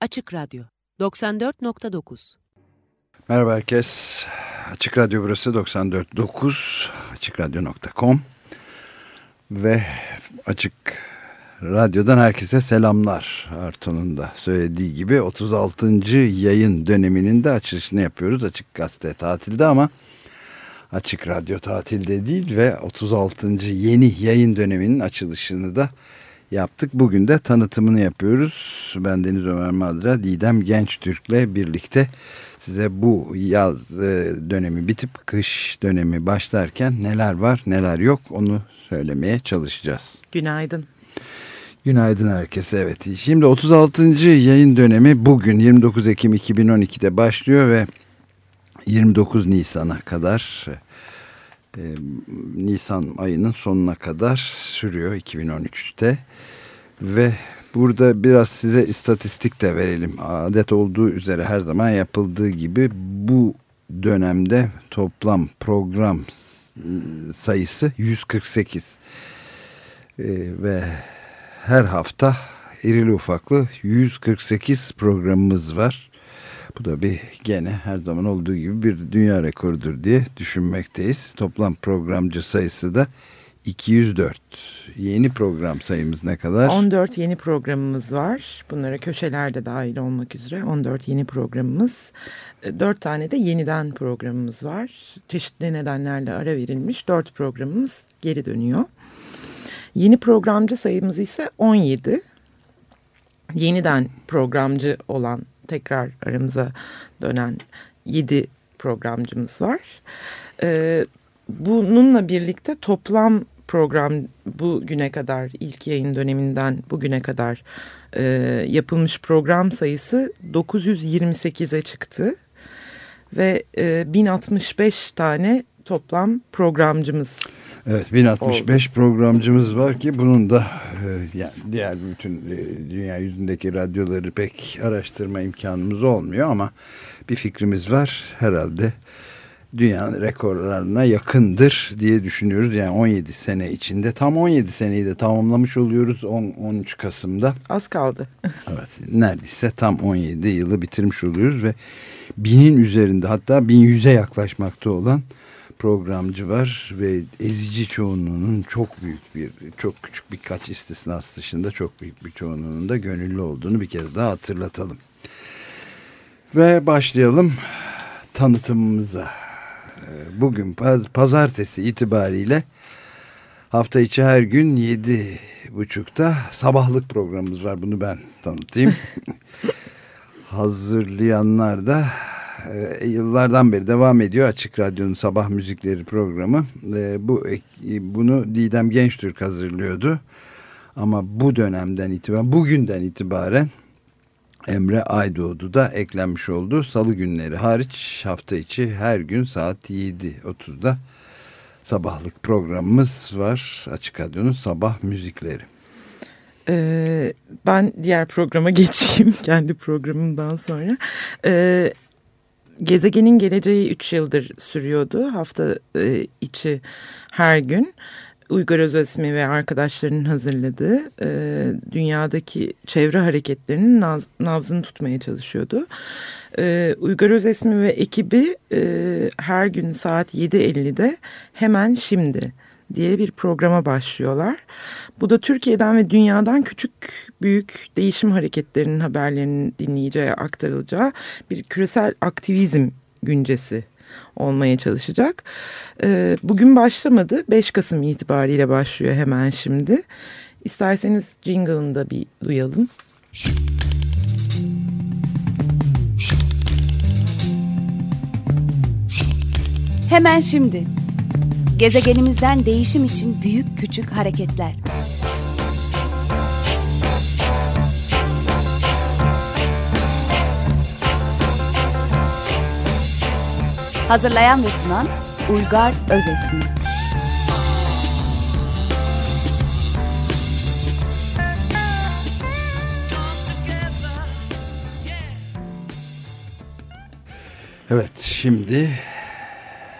Açık Radyo 94.9 Merhaba herkes. Açık Radyo burası 94.9 AçıkRadyo.com ve Açık Radyo'dan herkese selamlar. Arto'nun da söylediği gibi 36. yayın döneminin de açılışını yapıyoruz. Açık Gazete tatilde ama Açık Radyo tatilde değil ve 36. yeni yayın döneminin açılışını da yaptık. Bugün de tanıtımını yapıyoruz. Ben Deniz Ömer Madra, Didem Genç Türk'le birlikte size bu yaz e, dönemi bitip kış dönemi başlarken neler var neler yok onu söylemeye çalışacağız. Günaydın. Günaydın herkese evet. Şimdi 36. yayın dönemi bugün 29 Ekim 2012'de başlıyor ve 29 Nisan'a kadar Nisan ayının sonuna kadar sürüyor 2013'te ve burada biraz size istatistik de verelim. Adet olduğu üzere her zaman yapıldığı gibi bu dönemde toplam program sayısı 148 e, ve her hafta irili ufaklı 148 programımız var. Bu da bir gene her zaman olduğu gibi bir dünya rekorudur diye düşünmekteyiz. Toplam programcı sayısı da 204. Yeni program sayımız ne kadar? 14 yeni programımız var. Bunlara köşelerde dahil olmak üzere 14 yeni programımız. 4 tane de yeniden programımız var. Çeşitli nedenlerle ara verilmiş 4 programımız geri dönüyor. Yeni programcı sayımız ise 17. Yeniden programcı olan tekrar aramıza dönen 7 programcımız var. Ee, bununla birlikte toplam program bugüne kadar ilk yayın döneminden bugüne kadar e, yapılmış program sayısı 928'e çıktı. Ve e, 1065 tane toplam programcımız Evet 1065 oldu. programcımız var ki bunun da e, yani diğer bütün e, dünya yüzündeki radyoları pek araştırma imkanımız olmuyor ama bir fikrimiz var herhalde dünya rekorlarına yakındır diye düşünüyoruz. Yani 17 sene içinde tam 17 seneyi de tamamlamış oluyoruz 10, 13 Kasım'da. Az kaldı. evet neredeyse tam 17 yılı bitirmiş oluyoruz ve binin üzerinde hatta 1100'e yaklaşmakta olan programcı var ve ezici çoğunluğunun çok büyük bir çok küçük birkaç istisnası dışında çok büyük bir çoğunluğunun da gönüllü olduğunu bir kez daha hatırlatalım. Ve başlayalım tanıtımımıza. Ee, bugün pazartesi itibariyle hafta içi her gün yedi buçukta sabahlık programımız var. Bunu ben tanıtayım. Hazırlayanlar da e, yıllardan beri devam ediyor Açık Radyo'nun sabah müzikleri programı. E, bu bunu Didem Gençtürk hazırlıyordu. Ama bu dönemden itibaren, bugünden itibaren Emre Aydoğdu da eklenmiş oldu. Salı günleri hariç hafta içi her gün saat 7.30'da sabahlık programımız var. Açık Radyo'nun sabah müzikleri. Ee, ben diğer programa geçeyim kendi programımdan sonra. Ee, Gezegenin geleceği 3 yıldır sürüyordu. Hafta e, içi her gün. Uygar Özesmi ve arkadaşlarının hazırladığı e, dünyadaki çevre hareketlerinin naz, nabzını tutmaya çalışıyordu. E, Uygar Özesmi ve ekibi e, her gün saat 7.50'de hemen şimdi diye bir programa başlıyorlar. Bu da Türkiye'den ve dünyadan küçük büyük değişim hareketlerinin haberlerinin dinleyeceği, aktarılacağı bir küresel aktivizm güncesi olmaya çalışacak. Ee, bugün başlamadı. 5 Kasım itibariyle başlıyor hemen şimdi. İsterseniz jingle'ını da bir duyalım. Hemen şimdi. Gezegenimizden değişim için büyük küçük hareketler. Hazırlayan ve sunan Uygar Özesmi. Evet şimdi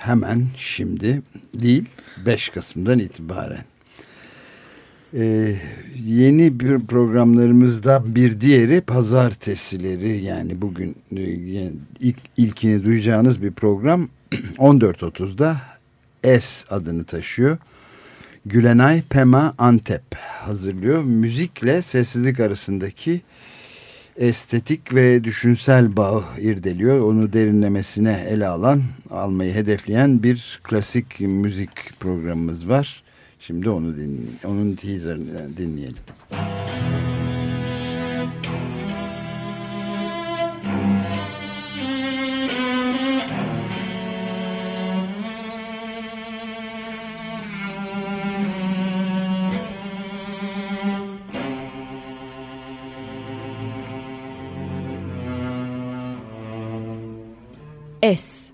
hemen şimdi değil 5 Kasım'dan itibaren Ee, yeni bir programlarımızda bir diğeri pazartesileri yani bugün e, ilk, ilkini duyacağınız bir program 14.30'da S adını taşıyor. Gülenay Pema Antep hazırlıyor. Müzikle sessizlik arasındaki estetik ve düşünsel bağı irdeliyor. Onu derinlemesine ele alan, almayı hedefleyen bir klasik müzik programımız var. Şimdi onu din, onun teaserini dinleyelim. S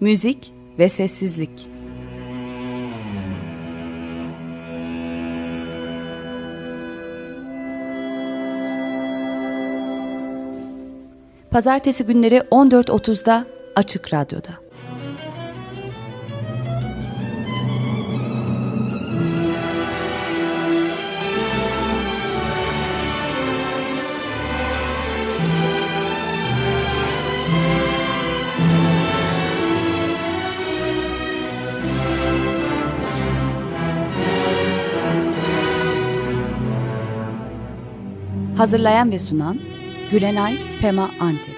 Müzik ve sessizlik Pazartesi günleri 14.30'da Açık Radyo'da. Hazırlayan ve sunan Gülenay Pema Antep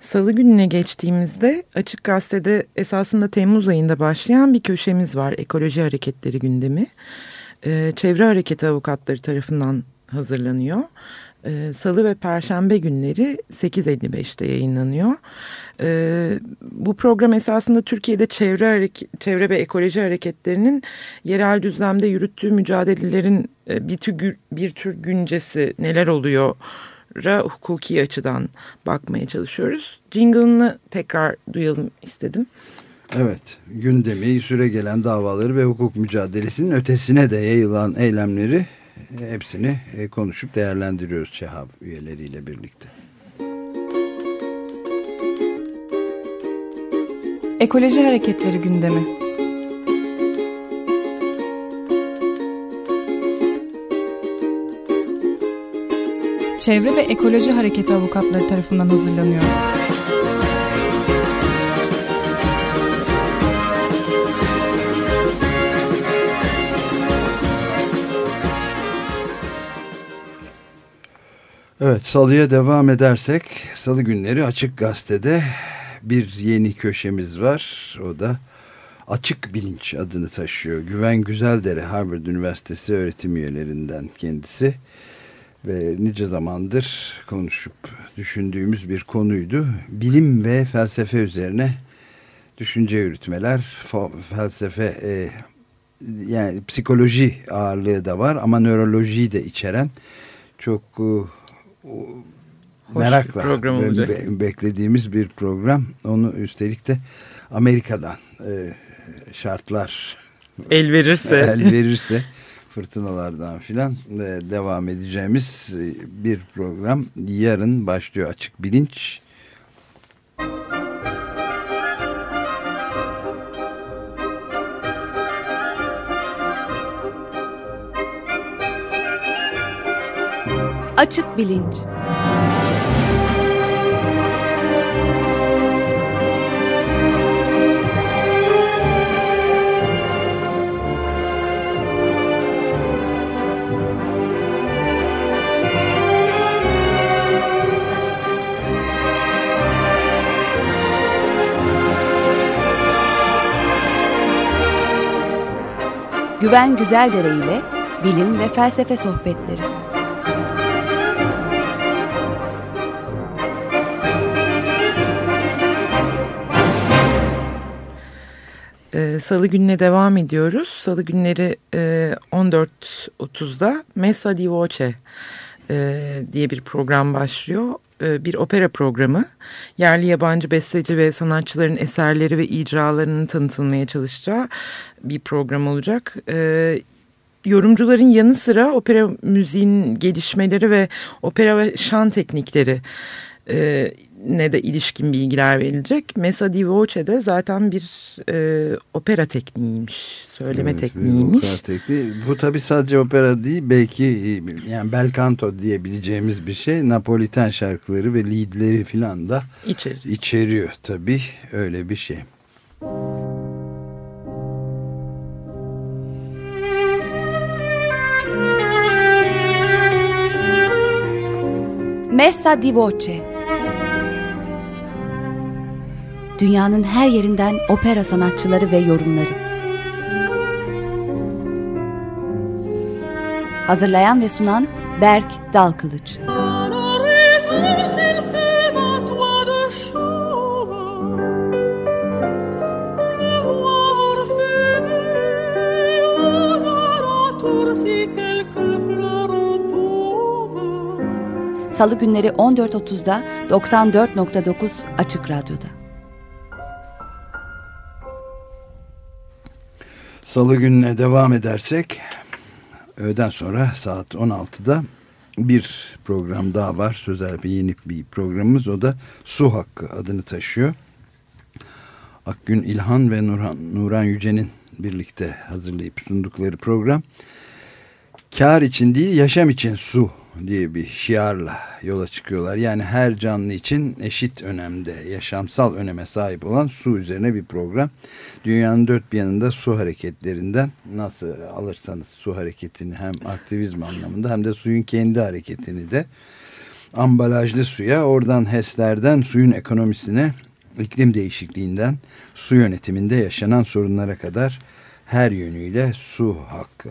Salı gününe geçtiğimizde Açık Gazete'de esasında Temmuz ayında başlayan bir köşemiz var. Ekoloji Hareketleri gündemi. Ee, çevre Hareketi avukatları tarafından hazırlanıyor. Ee, Salı ve Perşembe günleri 8.55'te yayınlanıyor. Ee, bu program esasında Türkiye'de çevre, çevre ve ekoloji hareketlerinin yerel düzlemde yürüttüğü mücadelelerin e, bir, tür, bir tür güncesi neler oluyor hukuki açıdan bakmaya çalışıyoruz. Jingle'ını tekrar duyalım istedim. Evet, gündemi, süre gelen davaları ve hukuk mücadelesinin ötesine de yayılan eylemleri hepsini e, konuşup değerlendiriyoruz ÇEHAV üyeleriyle birlikte. Ekoloji Hareketleri gündemi Çevre ve Ekoloji Hareketi avukatları tarafından hazırlanıyor. Evet salıya devam edersek salı günleri Açık Gazete'de bir yeni köşemiz var. O da Açık Bilinç adını taşıyor. Güven Güzeldere Harvard Üniversitesi öğretim üyelerinden kendisi. Ve nice zamandır konuşup düşündüğümüz bir konuydu. Bilim ve felsefe üzerine düşünce yürütmeler, felsefe e, yani psikoloji ağırlığı da var ama nörolojiyi de içeren çok e, Hoş merakla program olacak. Be beklediğimiz bir program. Onu üstelik de Amerika'dan e, şartlar el verirse el verirse fırtınalardan filan e, devam edeceğimiz e, bir program yarın başlıyor açık bilinç. Açık bilinç. Güven Güzeldere ile bilim ve felsefe sohbetleri. Ee, Salı gününe devam ediyoruz. Salı günleri e, 14.30'da Messa di Voce e, diye bir program başlıyor. E, bir opera programı. Yerli yabancı besteci ve sanatçıların eserleri ve icralarının tanıtılmaya çalışacağı bir program olacak. E, yorumcuların yanı sıra opera müziğin gelişmeleri ve opera ve şan teknikleri e, ne de ilişkin bilgiler verilecek. Mesa di voce de zaten bir e, opera tekniğiymiş, söyleme evet, tekniğiymiş. Opera tekniği. Bu tabi sadece opera değil, belki yani bel canto diyebileceğimiz bir şey. Napoliten şarkıları ve liedleri filan da İçeriyor. içeriyor tabi öyle bir şey. Messa di Voce Dünyanın her yerinden opera sanatçıları ve yorumları Hazırlayan ve sunan Berk Dalkılıç Salı günleri 14.30'da 94.9 Açık Radyo'da. Salı gününe devam edersek öğleden sonra saat 16'da bir program daha var. Sözel bir yeni bir programımız. O da Su Hakkı adını taşıyor. Akgün İlhan ve Nurhan, Nuran Yüce'nin birlikte hazırlayıp sundukları program. Kar için değil yaşam için su diye bir şiarla yola çıkıyorlar. Yani her canlı için eşit önemde, yaşamsal öneme sahip olan su üzerine bir program. Dünyanın dört bir yanında su hareketlerinden nasıl alırsanız su hareketini hem aktivizm anlamında hem de suyun kendi hareketini de ambalajlı suya, oradan HES'lerden suyun ekonomisine, iklim değişikliğinden su yönetiminde yaşanan sorunlara kadar her yönüyle su hakkı.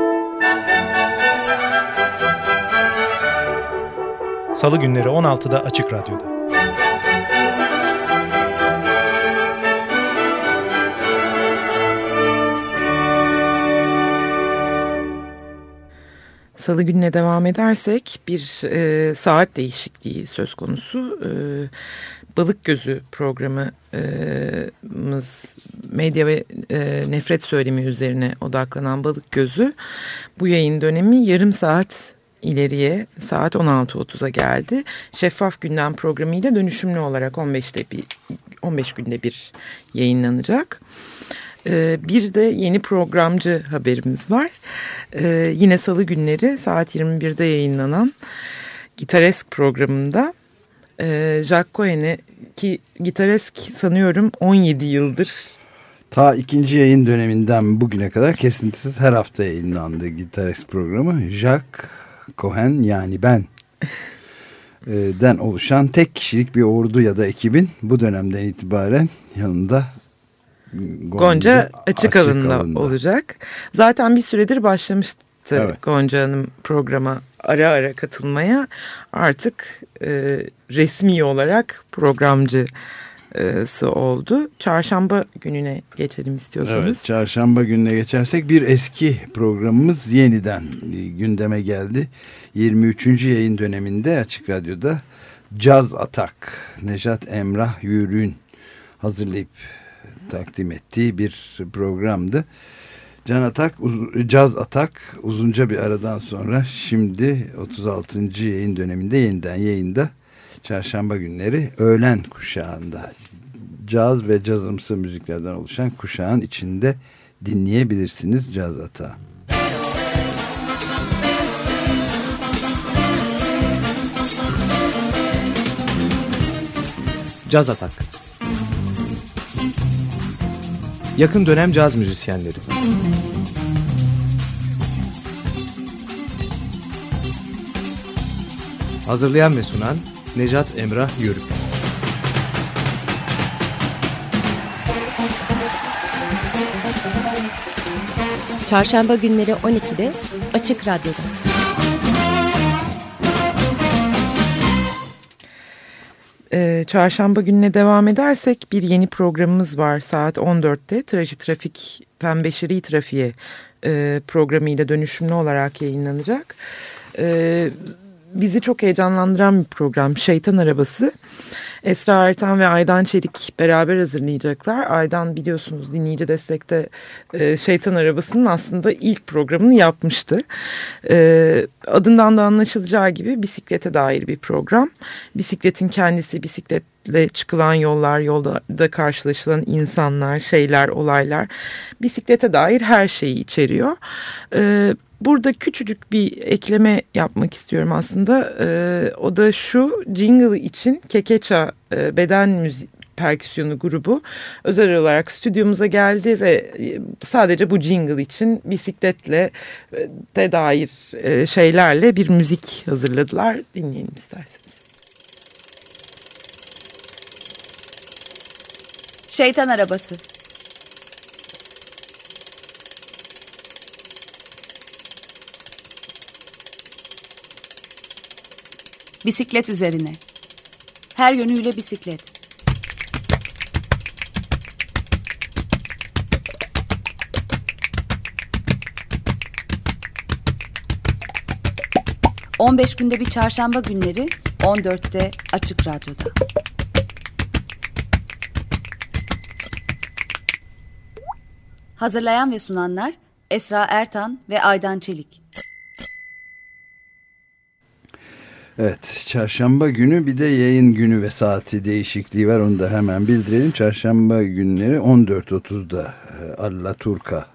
Salı günleri 16'da Açık Radyo'da. Salı gününe devam edersek bir e, saat değişikliği söz konusu. E, Balık Gözü programımız medya ve e, nefret söylemi üzerine odaklanan Balık Gözü bu yayın dönemi yarım saat ileriye saat 16.30'a geldi. Şeffaf Gündem programıyla dönüşümlü olarak 15'te bir 15 günde bir yayınlanacak. Ee, bir de yeni programcı haberimiz var. Ee, yine salı günleri saat 21'de yayınlanan Gitaresk programında e, Jack Cohen'i ki Gitaresk sanıyorum 17 yıldır Ta ikinci yayın döneminden bugüne kadar kesintisiz her hafta yayınlandı Gitaresk programı. Jack Cohen yani ben e, den oluşan tek kişilik bir ordu ya da ekibin bu dönemden itibaren yanında Gonca, Gonca açık, açık alında, alında olacak. Zaten bir süredir başlamıştı evet. Gonca Hanım programa ara ara katılmaya. Artık e, resmi olarak programcı oldu. Çarşamba gününe geçelim istiyorsanız. Evet, çarşamba gününe geçersek bir eski programımız yeniden gündeme geldi. 23. yayın döneminde Açık Radyo'da Caz Atak, Nejat Emrah Yürün hazırlayıp takdim ettiği bir programdı. Can Atak, Caz Atak uzunca bir aradan sonra şimdi 36. yayın döneminde yeniden yayında çarşamba günleri öğlen kuşağında. Caz ve cazımsı müziklerden oluşan kuşağın içinde dinleyebilirsiniz caz ata. Caz Atak. Yakın dönem caz müzisyenleri. Hazırlayan ve sunan Necat Emrah Yörük. Çarşamba günleri 12'de Açık Radyo'da. Ee, çarşamba gününe devam edersek bir yeni programımız var saat 14'te. Traji Trafik'ten Beşeri Trafiğe e, programıyla dönüşümlü olarak yayınlanacak. E, bizi çok heyecanlandıran bir program Şeytan Arabası. Esra Ertan ve Aydan Çelik beraber hazırlayacaklar. Aydan biliyorsunuz dinleyici destekte e, Şeytan Arabası'nın aslında ilk programını yapmıştı. E, adından da anlaşılacağı gibi bisiklete dair bir program. Bisikletin kendisi, bisikletle çıkılan yollar, yolda karşılaşılan insanlar, şeyler, olaylar. Bisiklete dair her şeyi içeriyor. Evet Burada küçücük bir ekleme yapmak istiyorum aslında. Ee, o da şu jingle için Kekeça e, beden müzik perküsyonu grubu özel olarak stüdyomuza geldi ve e, sadece bu jingle için bisikletle e, de dair e, şeylerle bir müzik hazırladılar. Dinleyelim isterseniz. Şeytan Arabası Bisiklet üzerine. Her yönüyle bisiklet. On beş günde bir çarşamba günleri 14'te Açık Radyo'da. Hazırlayan ve sunanlar Esra Ertan ve Aydan Çelik. Evet çarşamba günü bir de yayın günü ve saati değişikliği var onu da hemen bildirelim. Çarşamba günleri 14.30'da e, Alla Turka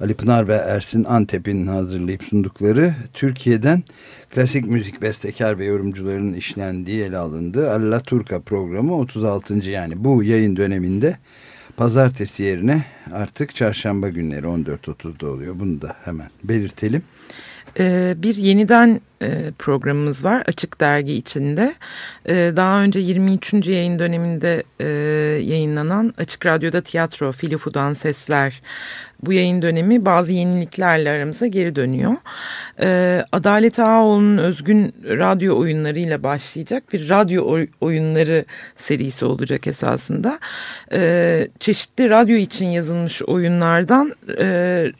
Ali Pınar ve Ersin Antep'in hazırlayıp sundukları Türkiye'den klasik müzik bestekar ve yorumcuların işlendiği ele alındığı Alla Turka programı 36. yani bu yayın döneminde pazartesi yerine artık çarşamba günleri 14.30'da oluyor. Bunu da hemen belirtelim. Ee, bir yeniden e, programımız var Açık Dergi içinde. Ee, daha önce 23. yayın döneminde e, yayınlanan Açık Radyo'da Tiyatro, Filifu'dan Sesler bu yayın dönemi bazı yeniliklerle aramıza geri dönüyor. Ee, Adalet Ağaoğlu'nun özgün radyo oyunlarıyla başlayacak bir radyo oyunları serisi olacak esasında. Çeşitli radyo için yazılmış oyunlardan e,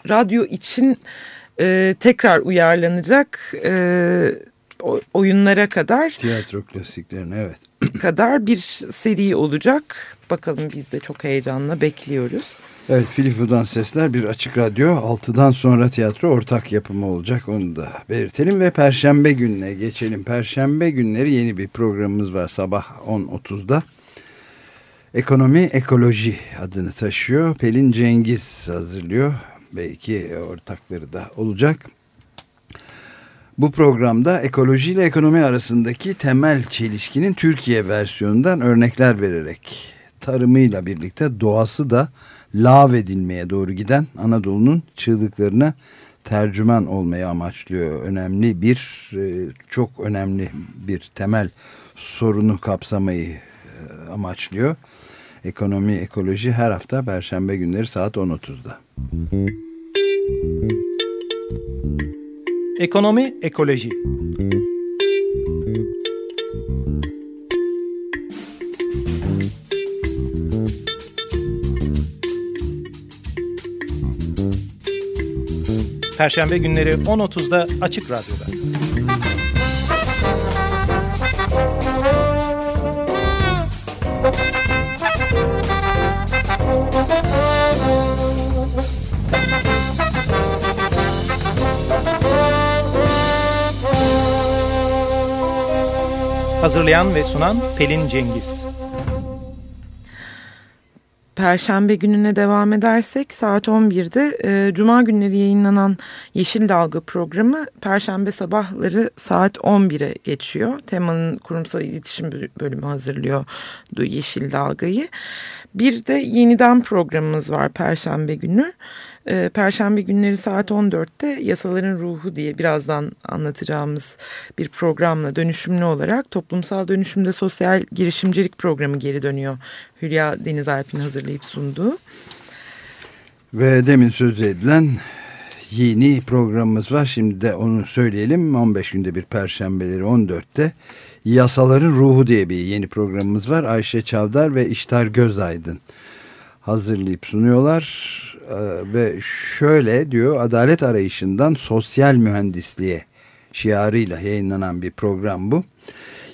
radyo için e, tekrar uyarlanacak e, oyunlara kadar. Tiyatro klasiklerine evet. kadar bir seri olacak. Bakalım biz de çok heyecanla bekliyoruz. Evet Filifu'dan Sesler bir açık radyo 6'dan sonra tiyatro ortak yapımı olacak onu da belirtelim ve Perşembe gününe geçelim. Perşembe günleri yeni bir programımız var sabah 10.30'da. Ekonomi Ekoloji adını taşıyor. Pelin Cengiz hazırlıyor belki ortakları da olacak. Bu programda ekoloji ile ekonomi arasındaki temel çelişkinin Türkiye versiyonundan örnekler vererek tarımıyla birlikte doğası da lav edilmeye doğru giden Anadolu'nun çığlıklarına tercüman olmayı amaçlıyor. Önemli bir, e, çok önemli bir temel sorunu kapsamayı e, amaçlıyor. Ekonomi, ekoloji her hafta Perşembe günleri saat 10.30'da. Ekonomi, ekoloji. Perşembe günleri 10.30'da Açık Radyo'da. Hazırlayan ve sunan Pelin Cengiz. Perşembe gününe devam edersek saat 11'de e, Cuma günleri yayınlanan Yeşil Dalga programı Perşembe sabahları saat 11'e geçiyor. Temanın kurumsal iletişim bölümü hazırlıyor Yeşil Dalga'yı. Bir de yeniden programımız var Perşembe günü. E, Perşembe günleri saat 14'te Yasaların Ruhu diye birazdan anlatacağımız bir programla dönüşümlü olarak toplumsal dönüşümde sosyal girişimcilik programı geri dönüyor. Hülya Deniz Alp'in hazırlayıp sunduğu. Ve demin söz edilen yeni programımız var. Şimdi de onu söyleyelim. 15 günde bir perşembeleri 14'te Yasaların Ruhu diye bir yeni programımız var. Ayşe Çavdar ve İştar Gözaydın hazırlayıp sunuyorlar. Ee, ve şöyle diyor adalet arayışından sosyal mühendisliğe şiarıyla yayınlanan bir program bu.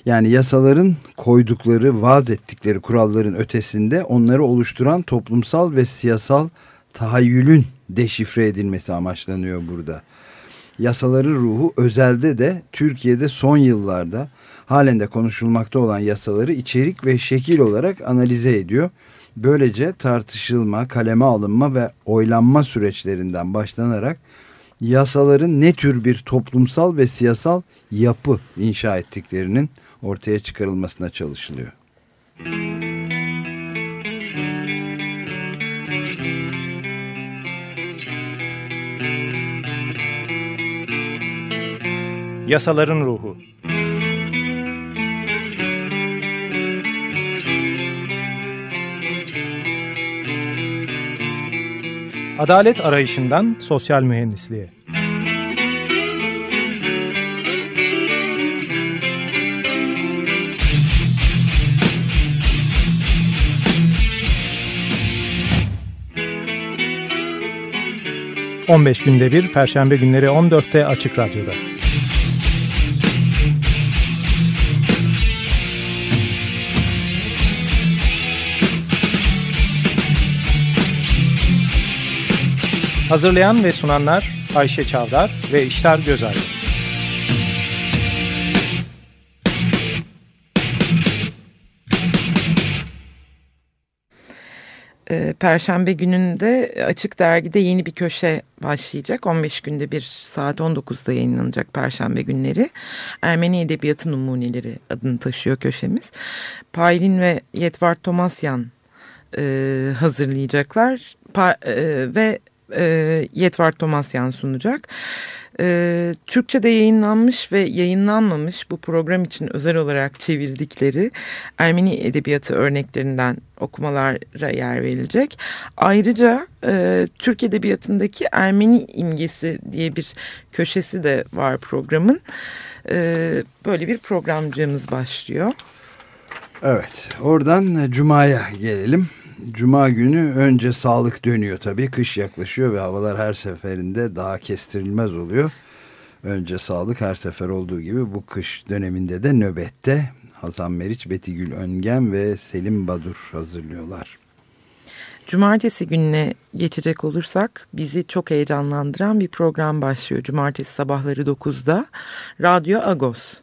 Yani yasaların koydukları, vaaz ettikleri kuralların ötesinde onları oluşturan toplumsal ve siyasal tahayyülün deşifre edilmesi amaçlanıyor burada. Yasaların ruhu özelde de Türkiye'de son yıllarda halen de konuşulmakta olan yasaları içerik ve şekil olarak analize ediyor. Böylece tartışılma, kaleme alınma ve oylanma süreçlerinden başlanarak yasaların ne tür bir toplumsal ve siyasal yapı inşa ettiklerinin ortaya çıkarılmasına çalışılıyor. Yasaların Ruhu Adalet arayışından sosyal mühendisliğe. ...15 günde bir Perşembe günleri 14'te Açık Radyo'da. 'Hazırlayan ve sunanlar Ayşe Çavdar ve İştar Gözay. Perşembe gününde Açık Dergi'de yeni bir köşe başlayacak. 15 günde bir saat 19'da yayınlanacak Perşembe günleri. Ermeni Edebiyatı Numuneleri adını taşıyor köşemiz. Paylin ve Yetvart Tomasyan e, hazırlayacaklar. Pa, e, ve e, Yetvar Tomasyan sunacak. E, Türkçe'de yayınlanmış ve yayınlanmamış bu program için özel olarak çevirdikleri Ermeni edebiyatı örneklerinden okumalara yer verilecek. Ayrıca e, Türk Edebiyatı'ndaki Ermeni imgesi diye bir köşesi de var programın. E, böyle bir programcığımız başlıyor. Evet oradan Cuma'ya gelelim. Cuma günü önce sağlık dönüyor tabii. Kış yaklaşıyor ve havalar her seferinde daha kestirilmez oluyor. Önce sağlık her sefer olduğu gibi bu kış döneminde de nöbette Hasan Meriç, Betigül Öngen ve Selim Badur hazırlıyorlar. Cumartesi gününe geçecek olursak bizi çok heyecanlandıran bir program başlıyor. Cumartesi sabahları 9'da Radyo Agos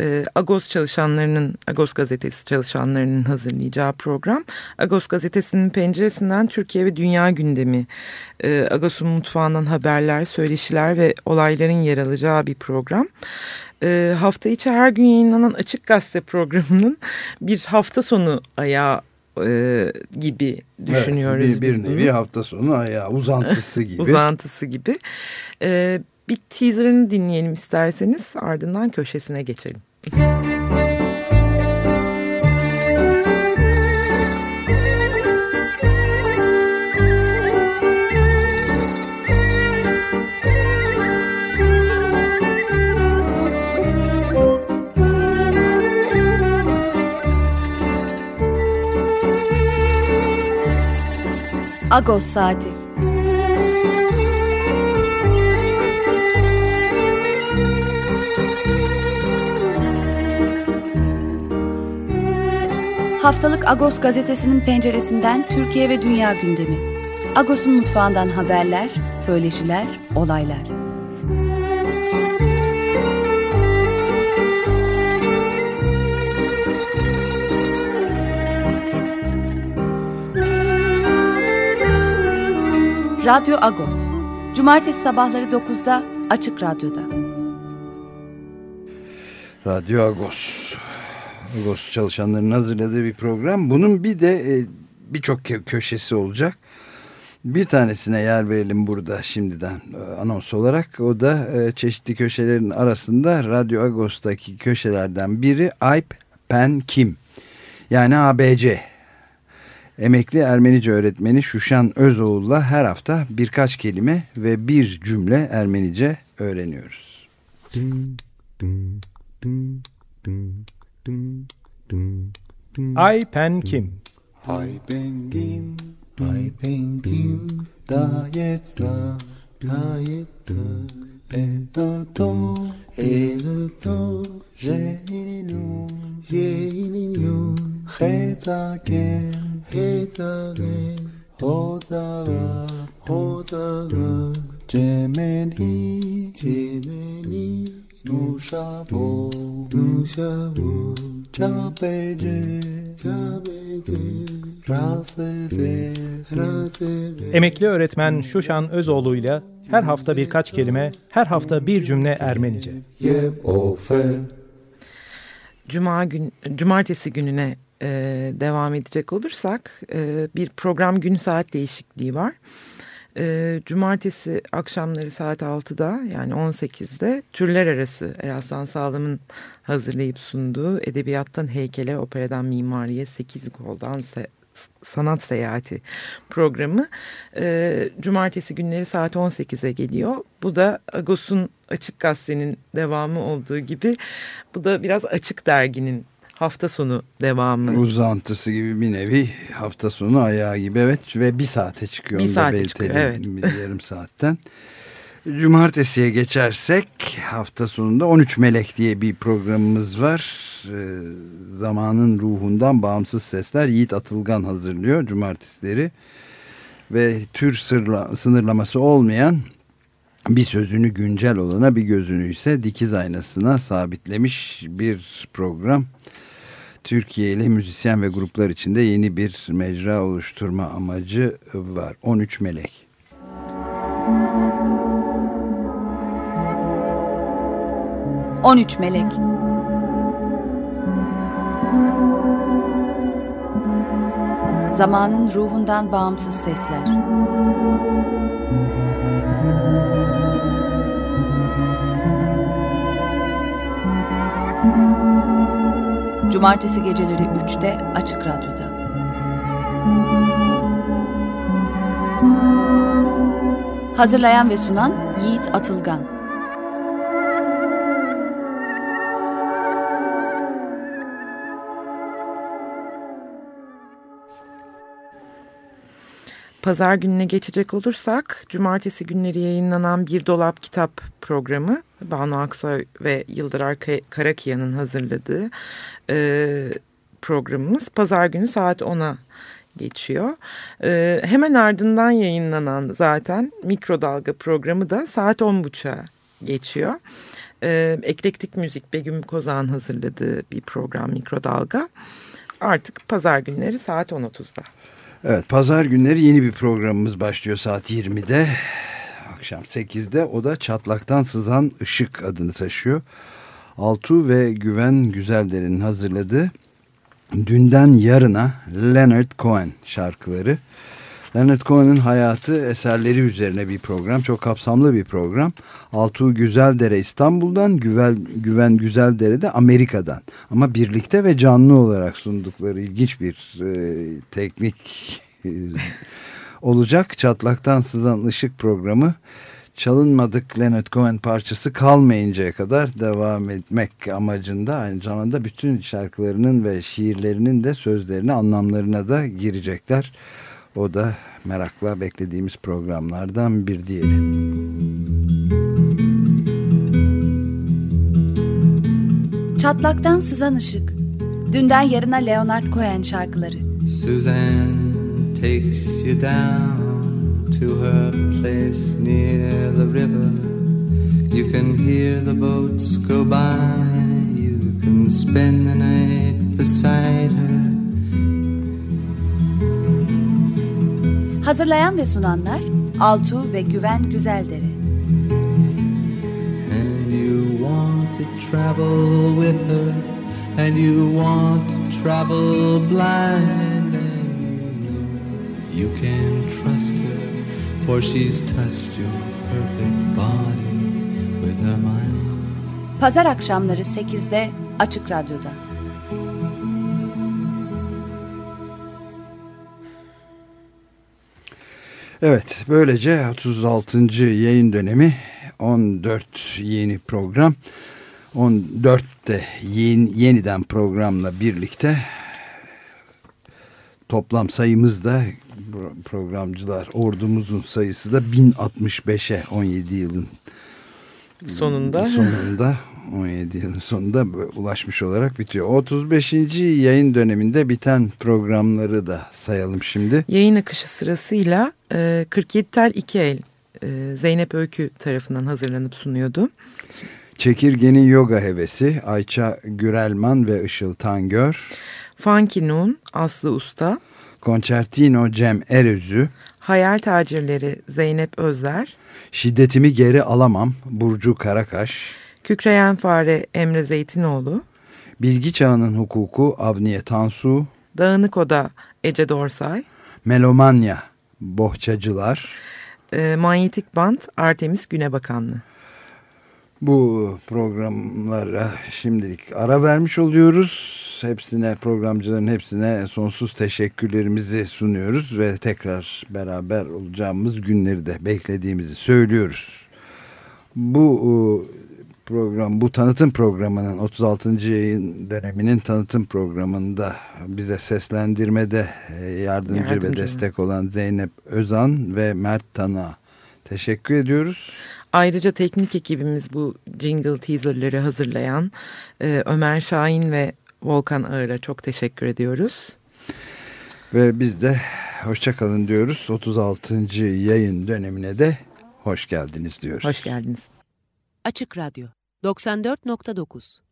e, Agos çalışanlarının, Agos gazetesi çalışanlarının hazırlayacağı program. Agos gazetesinin penceresinden Türkiye ve dünya gündemi, e, Agos'un mutfağından haberler, söyleşiler ve olayların yer alacağı bir program. E, hafta içi her gün yayınlanan Açık Gazete programının bir hafta sonu ayağı e, gibi düşünüyoruz. Evet, bir, bir nevi hafta sonu ayağı uzantısı gibi. uzantısı gibi. E, bir teaserını dinleyelim isterseniz ardından köşesine geçelim. Agos Saati Haftalık Agos gazetesinin penceresinden Türkiye ve dünya gündemi. Agos'un mutfağından haberler, söyleşiler, olaylar. Radyo Agos. Cumartesi sabahları 9'da Açık Radyo'da. Radyo Agos. Agos çalışanların hazırladığı bir program. Bunun bir de e, birçok köşesi olacak. Bir tanesine yer verelim burada şimdiden e, anons olarak. O da e, çeşitli köşelerin arasında Radyo Agos'taki köşelerden biri Ayp Pen Kim. Yani ABC. Emekli Ermenice öğretmeni Şuşan Özoğul'la her hafta birkaç kelime ve bir cümle Ermenice öğreniyoruz. Ay Ben Kim. Ay Ben Kim. Ay Ben Kim. Da jetzt da. Da jetzt da. Et da to. Et da to. J'ai une union. J'ai une union. Hetzaken. Hetzaken. Hotzaga. Hotzaga. Jemeni. Jemeni. Cemeni, cemeni. Duşavo, duşavo. Çapece, çapece. Raseve, raseve. Emekli öğretmen Şuşan Özoğlu ile her hafta birkaç kelime, her hafta bir cümle Ermenice. Cuma gün, cumartesi gününe e, devam edecek olursak e, bir program gün saat değişikliği var. E, cumartesi akşamları saat 6'da yani 18'de türler arası Eraslan Sağlam'ın hazırlayıp sunduğu Edebiyattan Heykele, Operadan Mimariye, Sekiz Koldan se Sanat Seyahati programı e, cumartesi günleri saat 18'e geliyor. Bu da Agos'un Açık Gazete'nin devamı olduğu gibi bu da biraz Açık Dergi'nin hafta sonu devamı. Uzantısı gibi bir nevi hafta sonu ayağı gibi evet ve bir saate çıkıyor. Bir saate belirtelim. çıkıyor, evet. Bir yarım saatten. Cumartesiye geçersek hafta sonunda 13 Melek diye bir programımız var. Ee, zamanın ruhundan bağımsız sesler Yiğit Atılgan hazırlıyor cumartesileri. Ve tür sırla, sınırlaması olmayan bir sözünü güncel olana bir gözünü ise dikiz aynasına sabitlemiş bir program. Türkiye ile müzisyen ve gruplar içinde yeni bir mecra oluşturma amacı var. 13 Melek. On üç melek. Zamanın ruhundan bağımsız sesler. Cumartesi geceleri 3'te Açık Radyo'da. Hazırlayan ve sunan Yiğit Atılgan. Pazar gününe geçecek olursak cumartesi günleri yayınlanan Bir Dolap Kitap programı Banu Aksoy ve Yıldırar Karakiya'nın hazırladığı e, programımız pazar günü saat 10'a geçiyor. E, hemen ardından yayınlanan zaten mikrodalga programı da saat 10.30'a geçiyor. E, eklektik müzik Begüm Kozan hazırladığı bir program mikrodalga. Artık pazar günleri saat 10.30'da. Evet pazar günleri yeni bir programımız başlıyor saat 20'de. Akşam 8'de o da Çatlaktan Sızan Işık adını taşıyor. Altu ve Güven Güzelder'in hazırladığı Dünden Yarına Leonard Cohen şarkıları. Leonard Cohen'in hayatı eserleri üzerine bir program. Çok kapsamlı bir program. Altuğ Güzeldere İstanbul'dan, Güven, Güven Güzeldere de Amerika'dan. Ama birlikte ve canlı olarak sundukları ilginç bir e, teknik olacak. Çatlaktan Sızan Işık programı çalınmadık Leonard Cohen parçası kalmayıncaya kadar devam etmek amacında aynı zamanda bütün şarkılarının ve şiirlerinin de sözlerini anlamlarına da girecekler. O da merakla beklediğimiz programlardan bir diğeri. Çatlaktan sızan ışık. Dünden yarına Leonard Cohen şarkıları. Suzanne takes you down to her place near the river. You can hear the boats go by. You can spend the night beside her. Hazırlayan ve sunanlar Altu ve Güven Güzeldere. And you want to travel with her. And you want to travel blind. And you know you can trust her. For she's touched your perfect body with her mind. Pazar akşamları 8'de Açık Radyo'da. Evet böylece 36. yayın dönemi 14 yeni program 14'te yeni, yeniden programla birlikte toplam sayımız da programcılar ordumuzun sayısı da 1065'e 17 yılın sonunda sonunda 17 yılın sonunda ulaşmış olarak bitiyor. 35. yayın döneminde biten programları da sayalım şimdi. Yayın akışı sırasıyla 47 tel 2 el Zeynep Öykü tarafından hazırlanıp sunuyordu. Çekirgenin yoga hevesi Ayça Gürelman ve Işıl Tangör. Funky Noon Aslı Usta. Concertino Cem Erözü. Hayal Tacirleri Zeynep Özler. Şiddetimi geri alamam Burcu Karakaş. Kükreyen Fare Emre Zeytinoğlu. Bilgi Çağının Hukuku Avniye Tansu. Dağınık Oda Ece Dorsay. Melomanya Bohçacılar. E, Manyetik Band Artemis Günebakanlı. Bu programlara şimdilik ara vermiş oluyoruz. Hepsine programcıların hepsine sonsuz teşekkürlerimizi sunuyoruz ve tekrar beraber olacağımız günleri de beklediğimizi söylüyoruz. Bu program, bu tanıtım programının 36. yayın döneminin tanıtım programında bize seslendirmede yardımcı, yardımcı ve destek olan Zeynep Özan ve Mert Tan'a teşekkür ediyoruz. Ayrıca teknik ekibimiz bu jingle teaserları hazırlayan e, Ömer Şahin ve Volkan Ağır'a çok teşekkür ediyoruz. Ve biz de hoşçakalın diyoruz. 36. yayın dönemine de hoş geldiniz diyoruz. Hoş geldiniz. Açık Radyo 94.9